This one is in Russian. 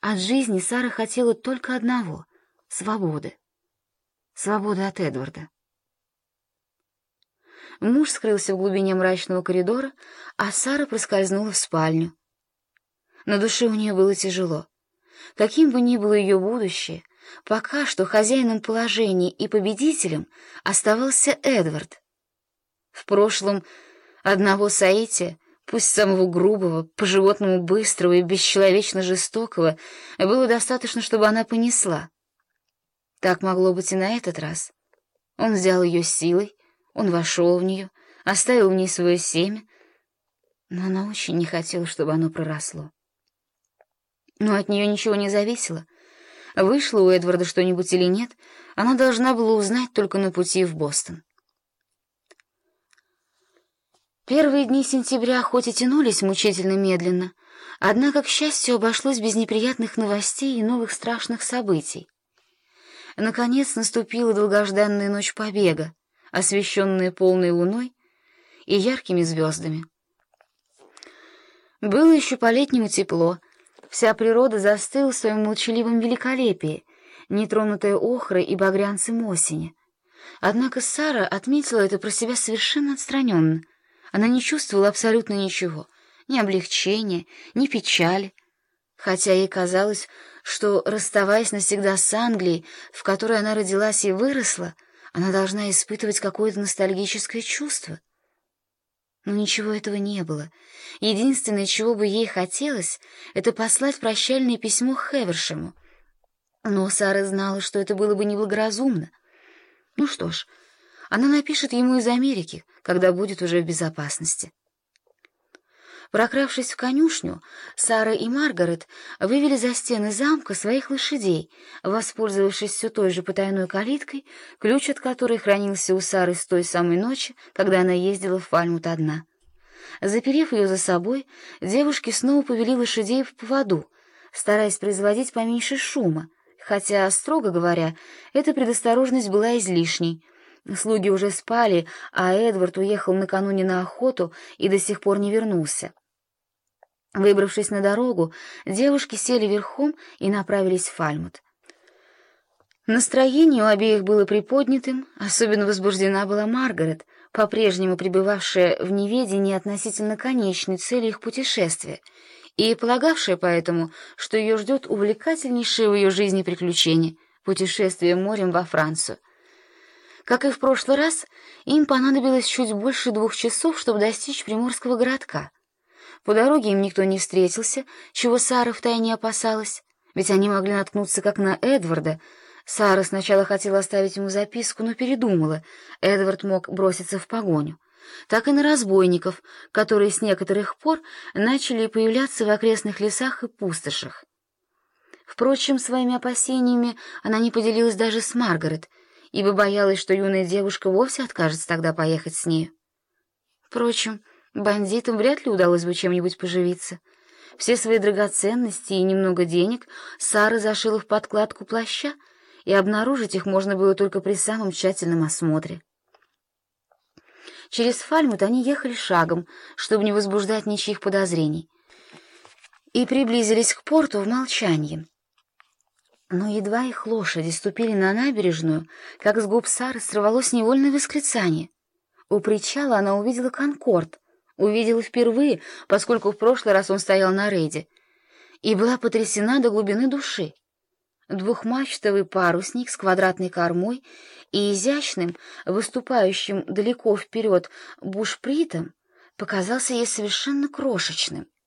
От жизни Сара хотела только одного — свободы. Свободы от Эдварда. Муж скрылся в глубине мрачного коридора, а Сара проскользнула в спальню. На душе у нее было тяжело. Каким бы ни было ее будущее, пока что хозяином положения и победителем оставался Эдвард. В прошлом одного Саити, пусть самого грубого, по-животному быстрого и бесчеловечно жестокого, было достаточно, чтобы она понесла. Так могло быть и на этот раз. Он взял ее силой, он вошел в нее, оставил в ней свое семя, но она очень не хотела, чтобы оно проросло. Но от нее ничего не зависело. Вышло у Эдварда что-нибудь или нет, она должна была узнать только на пути в Бостон. Первые дни сентября хоть и тянулись мучительно медленно, однако, к счастью, обошлось без неприятных новостей и новых страшных событий. Наконец наступила долгожданная ночь побега, освещенная полной луной и яркими звездами. Было еще по-летнему тепло, вся природа застыла в своем молчаливом великолепии, нетронутая охрой и багрянцем осени. Однако Сара отметила это про себя совершенно отстраненно. Она не чувствовала абсолютно ничего, ни облегчения, ни печали, хотя ей казалось, что, расставаясь навсегда с Англией, в которой она родилась и выросла, она должна испытывать какое-то ностальгическое чувство. Но ничего этого не было. Единственное, чего бы ей хотелось, это послать прощальное письмо Хевершему. Но Сара знала, что это было бы неблагоразумно. Ну что ж, она напишет ему из Америки, когда будет уже в безопасности. Прокравшись в конюшню, Сара и Маргарет вывели за стены замка своих лошадей, воспользовавшись все той же потайной калиткой, ключ от которой хранился у Сары с той самой ночи, когда она ездила в Фальмут одна. Заперев ее за собой, девушки снова повели лошадей в поводу, стараясь производить поменьше шума, хотя, строго говоря, эта предосторожность была излишней. Слуги уже спали, а Эдвард уехал накануне на охоту и до сих пор не вернулся. Выбравшись на дорогу, девушки сели верхом и направились в Фальмут. Настроение у обеих было приподнятым, особенно возбуждена была Маргарет, по-прежнему пребывавшая в неведении относительно конечной цели их путешествия и полагавшая поэтому, что ее ждет увлекательнейшее в ее жизни приключение — путешествие морем во Францию. Как и в прошлый раз, им понадобилось чуть больше двух часов, чтобы достичь приморского городка — по дороге им никто не встретился, чего Сара втайне опасалась, ведь они могли наткнуться как на Эдварда. Сара сначала хотела оставить ему записку, но передумала. Эдвард мог броситься в погоню. Так и на разбойников, которые с некоторых пор начали появляться в окрестных лесах и пустошах. Впрочем, своими опасениями она не поделилась даже с Маргарет, ибо боялась, что юная девушка вовсе откажется тогда поехать с ней. Впрочем, Бандитам вряд ли удалось бы чем-нибудь поживиться. Все свои драгоценности и немного денег Сара зашила в подкладку плаща, и обнаружить их можно было только при самом тщательном осмотре. Через Фальмут они ехали шагом, чтобы не возбуждать ничьих подозрений, и приблизились к порту в молчании. Но едва их лошади ступили на набережную, как с губ Сары сорвалось невольное восклицание. У причала она увидела Конкорд — увидела впервые, поскольку в прошлый раз он стоял на рейде, и была потрясена до глубины души. Двухмачтовый парусник с квадратной кормой и изящным, выступающим далеко вперед бушпритом показался ей совершенно крошечным —